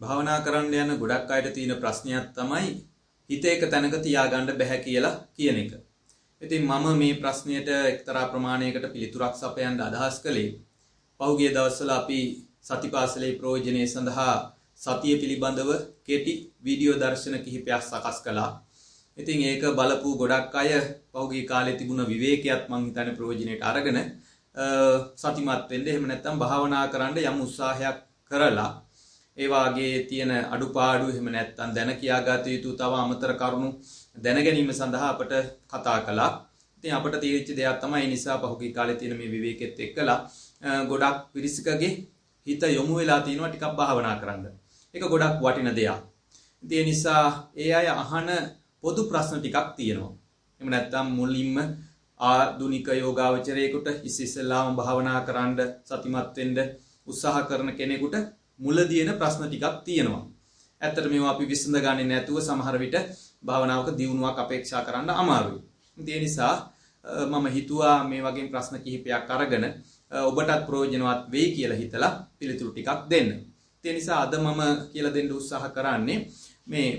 භාවනා කරන්න යන ගොඩක් අයට තියෙන ප්‍රශ්නයක් තමයි හිත එක තැනක තියාගන්න බැහැ කියලා කියන එක. ඉතින් මම මේ ප්‍රශ්නයට එක්තරා ප්‍රමාණයකට පිළිතුරක් සපයන්න අදහස් කළේ පහුගිය දවස්වල අපි සතිපාසලේ ප්‍රයෝජනය සඳහා සතිය පිළිබඳව කෙටි වීඩියෝ දර්ශන කිහිපයක් සකස් කළා. ඉතින් ඒක බලපු ගොඩක් අය පහුගිය කාලේ තිබුණ විවේකයක් මං හිතන්නේ ප්‍රයෝජනෙට අරගෙන සතිමත් වෙන්න එහෙම නැත්නම් භාවනා කරන්න යම් උත්සාහයක් කරලා ඒ වාගේ තියෙන අඩුපාඩු එහෙම නැත්නම් දැන කියාගත යුතු තව අමතර කරුණු දැන ගැනීම සඳහා අපට කතා කළා. ඉතින් අපට තීරච්ච දෙයක් තමයි නිසා පහුගිය කාලේ තියෙන මේ විවේකෙත් එක්කලා ගොඩක් පිරිසකගේ හිත යොමු වෙලා තියෙනවා ටිකක් භාවනා කරන්න. ඒක ගොඩක් වටින දෙයක්. ඉතින් ඒ නිසා ඒ අය අහන පොදු ප්‍රශ්න ටිකක් තියෙනවා. එහෙම නැත්නම් මුලින්ම ආධුනික යෝගාවචරයෙකුට ඉස්සෙල්ලාම භාවනා කරන්න සතිමත් වෙන්න උත්සාහ කරන කෙනෙකුට මුලදී එන ප්‍රශ්න ටිකක් තියෙනවා. ඇත්තට මේවා අපි විසඳගන්නේ නැතුව සමහර විට භාවනාවක දියුණුවක් අපේක්ෂා කරන්න අමාරුයි. ඒ නිසා මම හිතුවා මේ වගේ ප්‍රශ්න කිහිපයක් අරගෙන ඔබටත් ප්‍රයෝජනවත් වෙයි කියලා හිතලා පිළිතුරු ටිකක් දෙන්න. ඒ නිසා අද මම කියලා දෙන්න උත්සාහ කරන්නේ මේ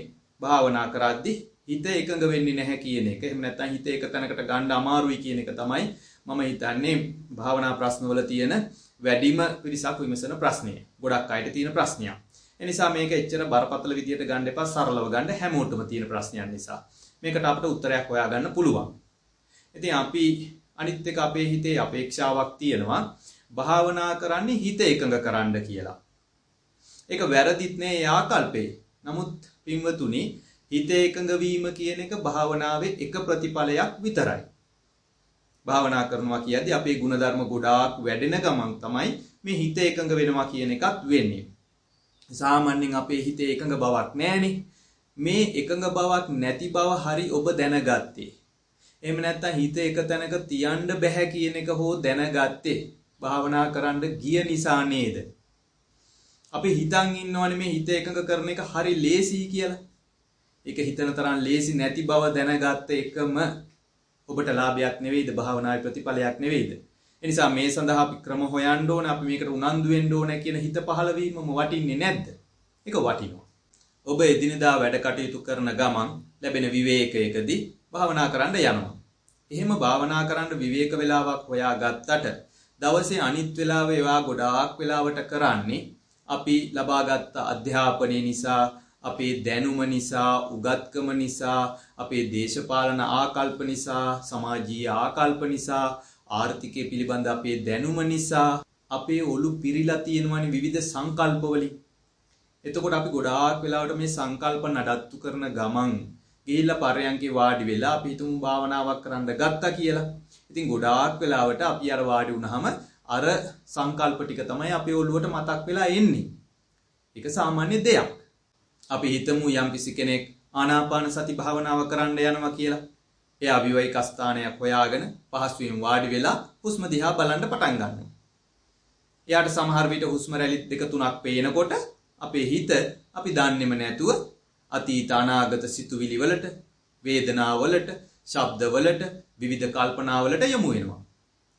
භාවනා කරද්දී හිත එකඟ වෙන්නේ නැහැ කියන එක. එහෙම නැත්නම් හිත එක තැනකට ගන්න අමාරුයි කියන එක තමයි මම හිතන්නේ භාවනා ප්‍රශ්නවල තියෙන වැඩිම පිරිසක් විමසන ප්‍රශ්නය. ගොඩක් අයට තියෙන ප්‍රශ්නයක්. ඒ නිසා මේක එච්චර බරපතල විදියට ගන්න එපා සරලව ගන්න හැමෝටම තියෙන ප්‍රශ්නයක් නිසා. මේකට අපිට උත්තරයක් හොයාගන්න පුළුවන්. ඉතින් අපි අනිත් එක අපේ හිතේ අපේක්ෂාවක් තියෙනවා භාවනා කරන්නේ හිත එකඟ කරන්න කියලා. ඒක වැරදිත් නේ යාකල්පේ. නමුත් පින්වතුනි හිත එකඟ වීම කියන එක භාවනාවේ එක ප්‍රතිඵලයක් විතරයි. භාවනා කරනවා කියද්දී අපේ ಗುಣධර්ම ගොඩාක් වැඩෙන ගමන් තමයි මේ හිත එකඟ වෙනවා කියන එකත් වෙන්නේ. සාමාන්‍යයෙන් අපේ හිතේ එකඟ බවක් නැහෙනේ. මේ එකඟ බවක් නැති බව හරි ඔබ දැනගත්තේ. එහෙම නැත්නම් හිත එක තැනක තියන්න බෑ කියන එක හෝ දැනගත්තේ භාවනා කරන්න ගිය නිසා නේද? අපි හිතන් ඉන්නවනේ මේ හිත එකඟ කරන එක හරි ලේසි කියලා. ඒක හිතන තරම් ලේසි නැති බව දැනගත්ත එකම ඔබට ලාභයක් නෙවෙයිද භාවනාවේ ප්‍රතිඵලයක් නෙවෙයිද? ඒ නිසා මේ සඳහා අපි ක්‍රම හොයන්න ඕන අපි මේකට උනන්දු වෙන්න ඕන කියන හිත පහළ වීමම වටින්නේ නැද්ද? ඒක වටිනවා. ඔබ එදිනදා වැඩ කටයුතු කරන ගමන් ලැබෙන විවේකයකදී භාවනා කරන්න යනවා. එහෙම භාවනා කරන්න විවේක වේලාවක් හොයාගත්තට දවසේ අනිත් වෙලාව ඒවා ගොඩාක් වෙලාවට කරන්නේ අපි ලබාගත් අධ්‍යාපනය නිසා අපේ දැනුම නිසා උගත්කම නිසා අපේ දේශපාලන ආකල්ප නිසා සමාජීය ආකල්ප නිසා ආර්ථිකය පිළිබඳ අපේ දැනුම නිසා අපේ ඔලු පිරිලා තියෙනවනේ විවිධ සංකල්පවලින් එතකොට අපි ගොඩාක් වෙලාවට මේ සංකල්ප නඩත්තු කරන ගමන් ගිහිල්ලා පරයන්කේ වාඩි වෙලා අපි හිතමු භාවනාවක් කරන්න ගත්තා කියලා. ඉතින් ගොඩාක් වෙලාවට අපි අර වාඩි වුණාම අර සංකල්ප ටික තමයි අපේ ඔළුවට මතක් වෙලා එන්නේ. ඒක සාමාන්‍ය දෙයක්. අපි හිතමු යම්කිසි කෙනෙක් ආනාපාන සති භාවනාව කරන්න යනවා කියලා. එයා විවේක ස්ථානයක් හොයාගෙන පහසුවෙන් වාඩි වෙලා හුස්ම දිහා බලන්න පටන් ගන්නවා. එයාට සමහර විට හුස්ම රැලි දෙක තුනක් පේනකොට අපේ හිත අපි දන්නේම නැතුව අතීත අනාගත සිතුවිලි වලට, වේදනාවලට, ශබ්දවලට, විවිධ කල්පනාවලට යොමු වෙනවා.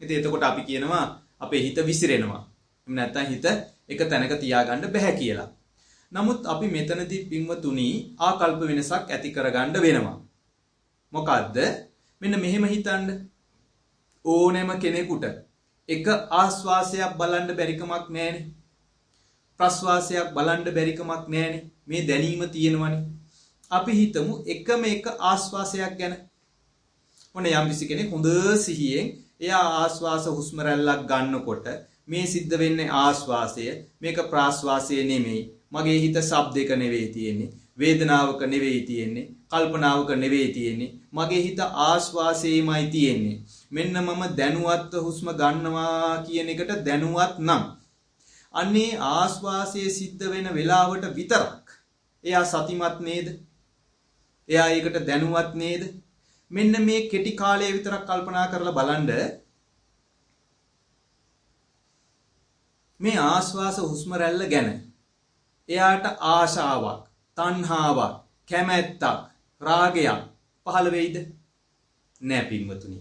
ඉතින් එතකොට අපි කියනවා අපේ හිත විසිරෙනවා. එහෙම නැත්නම් හිත එක තැනක තියාගන්න බෑ කියලා. නමුත් අපි මෙතනදී පින්වතුනි ආකල්ප වෙනසක් ඇති කරගන්න වෙනවා. මොකද්ද? මෙන්න මෙහෙම හිතන්න. ඕනෑම කෙනෙකුට එක ආස්වාසයක් බලන්න බැරිකමක් නැහැනේ. ප්‍රස්වාසයක් බලන්න බැරිකමක් නැහැනේ. මේ දැනීම තියෙනවනේ. අපි හිතමු එකම එක ආස්වාසයක් ගැන. ඔන්න යම්කිසි කෙනෙක් හොඳ සිහියෙන් එයා ආස්වාස හුස්ම රැල්ලක් ගන්නකොට මේ සිද්ධ වෙන්නේ ආස්වාසය මේක ප්‍රාස්වාසය නෙමෙයි මගේ හිත ශබ්දයක නෙවෙයි තියෙන්නේ වේදනාවක නෙවෙයි තියෙන්නේ කල්පනාවක නෙවෙයි තියෙන්නේ මගේ හිත ආස්වාසයේමයි තියෙන්නේ. මෙන්න මම දැනුවත්ව හුස්ම ගන්නවා කියන එකට දැනුවත් නම් අන්නේ ආස්වාසයේ සිද්ධ වෙන වෙලාවට විතරක් එයා සතිමත් නේද? එයා ඒකට දැනුවත් නේද? මෙන්න මේ කෙටි කාලය විතරක් කල්පනා කරලා බලන්න. මේ ආස්වාස හුස්ම රැල්ල ගැන එයාට ආශාවක්, තණ්හාවක්, කැමැත්තක්, රාගයක් පහළ වෙයිද? නෑ පින්වතුනි.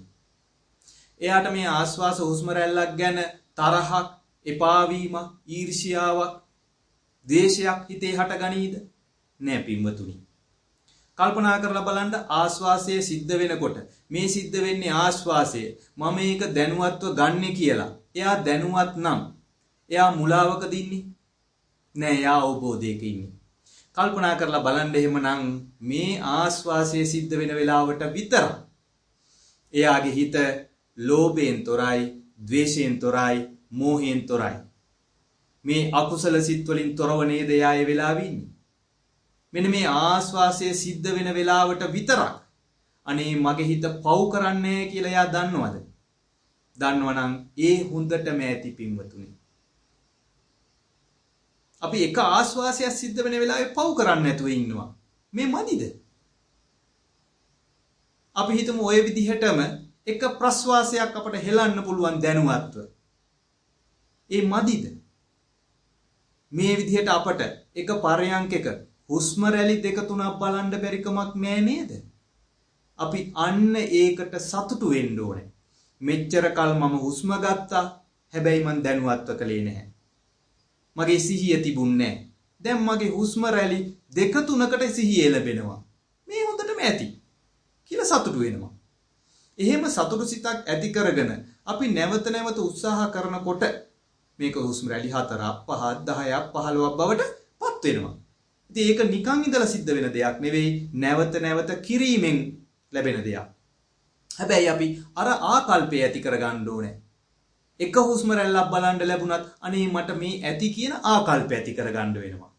එයාට මේ ආස්වාස හුස්ම රැල්ලක් ගැන තරහක්, එපා වීමක්, ඊර්ෂියාවක් ද්වේෂයක් හිතේ හට ගනීද? නෑ පින්වතුනි. කල්පනා කරලා බලන්න ආස්වාසය සිද්ධ වෙනකොට මේ සිද්ධ වෙන්නේ ආස්වාසය මම මේක දැනුවත්ව ගන්නෙ කියලා. එයා දැනුවත් නම් එයා මුලාවකද ඉන්නේ? නෑ එයා අවබෝධයක ඉන්නේ. කල්පනා කරලා බලන්න එහෙමනම් මේ ආස්වාසය සිද්ධ වෙන වෙලාවට විතරක් එයාගේ හිත ලෝභයෙන් තොරයි, ද්වේෂයෙන් තොරයි, මෝහයෙන් තොරයි. මේ අකුසල සිත් වලින් තොරව නේද එයා ඒ වෙලාවේ ඉන්නේ. මෙන්න මේ ආස්වාසය සිද්ධ වෙන වෙලාවට විතරක් අනේ මගේ හිත පව් කරන්නේ කියලා එයා දන්නවද? දන්නවනම් ඒ හොඳටම ඇති පින්වතුනි. අපි එක ආස්වාසයක් සිද්ධ වෙන වෙලාවේ පව් කරන්නේ නැතුව ඉන්නවා. මේ මදිද? අපි හිතමු ওই විදිහටම එක ප්‍රස්වාසයක් අපට හෙලන්න පුළුවන් දැනුවත්ව. ඒ මදිද? මේ විදිහට අපට එක පරයන්කක හුස්ම රැලි දෙක තුනක් බලන්න බැරිකමක් නෑ නේද? අපි අන්න ඒකට සතුටු වෙන්න ඕනේ. මෙච්චර කල් මම හුස්ම ගත්තා. හැබැයි මං දැනුවත්ව කළේ නැහැ. මගේ සිහිය තිබුණේ නැහැ. දැන් මගේ හුස්ම රැලි දෙක තුනකට සිහිය ලැබෙනවා. මේ හොඳටම ඇති. කියලා සතුටු වෙනවා. එහෙම සතුටු සිතක් ඇති කරගෙන අපි නැවත නැවත උත්සාහ කරනකොට මේක හුස්ම රැලි 4ක් 5ක් 10ක් 15ක් බවට පත් වෙනවා. ඉතින් ඒක නිකන් ඉඳලා සිද්ධ වෙන දෙයක් නෙවෙයි නැවත නැවත කිරීමෙන් ලැබෙන දෙයක්. හැබැයි අපි අර ආකල්පය ඇති කරගන්න ඕනේ. එක හුස්ම රැල්ලක් බලන්න ලැබුණත් අනේ මට මේ ඇති කියන ආකල්පය ඇති කරගන්න වෙනවා.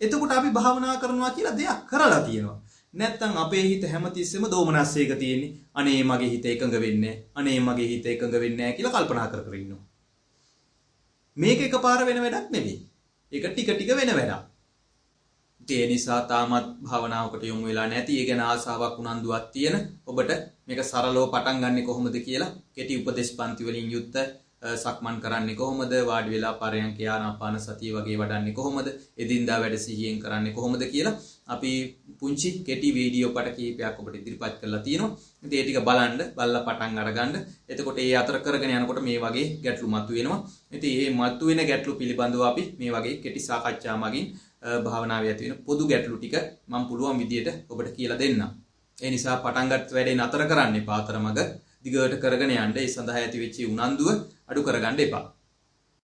එතකොට අපි භාවනා කරනවා කියලා දෙයක් කරලා තියෙනවා. නැත්තම් අපේ හිත හැමතිස්සෙම දෝමනස්සයක තියෙන්නේ. අනේ මගේ හිත එකඟ වෙන්නේ අනේ මගේ හිත එකඟ වෙන්නේ නැහැ කියලා කල්පනා කර කර ඉන්නවා. මේක එකපාර වෙන වැඩක් නෙවෙයි. ඒක ටික ටික වෙන වැඩක්. ඒ නිසා තාමත් භාවනාවකට යොමු වෙලා නැති ඒ ගැන ආසාවක් උනන්දුවක් තියෙන ඔබට මේක සරලව පටන් ගන්නෙ කොහොමද කියලා කෙටි උපදේශ පන්ති වලින් යුක්ත සක්මන් කරන්නේ කොහොමද වාඩි වෙලා පරයන්ක ආනාපාන සතිය වගේ වඩන්නේ කොහොමද එදින්දා වැඩ සිහියෙන් කරන්නේ කොහොමද කියලා අපි පුංචි කෙටි වීඩියෝ පට කීපයක් ඔබට ඉදිරිපත් කරලා තියෙනවා. ඉතින් ඒ ටික බලන්න, බලලා පටන් අරගන්න. එතකොට ඒ අතර කරගෙන යනකොට මේ වගේ ගැටලු මතුවෙනවා. ඉතින් මේ මතුවෙන ගැටලු පිළිබඳව අපි මේ වගේ කෙටි සාකච්ඡා මගින් භාවනාවේ ඇති වෙන පොදු ගැටලු ටික මම පුළුවන් විදියට ඔබට කියලා දෙන්නම්. ඒ නිසා පටන් ගන්න වැඩේ නතර කරන්න එපා අතරමඟ දිගට කරගෙන යන්න ඒ සඳහා ඇති වෙච්ච උනන්දුව අඩු කරගන්න එපා.